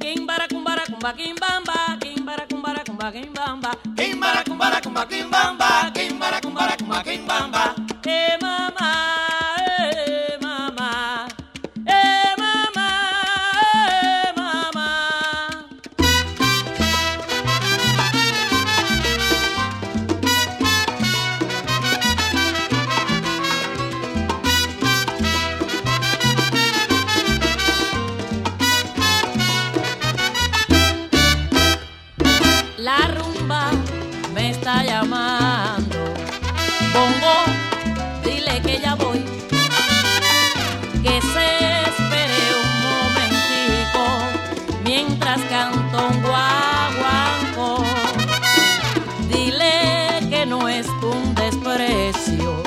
Kimbara kumbara kumba kimbamba, kimbara kumbara kumba kimbamba, Kimbara kumbara kumba kimbamba, kimbara kumbara kumba kimbamba. Llamando. Bongo, dile que ya voy. Que se espere un momentico mientras canto un guaguanco. Dile que no es un desprecio,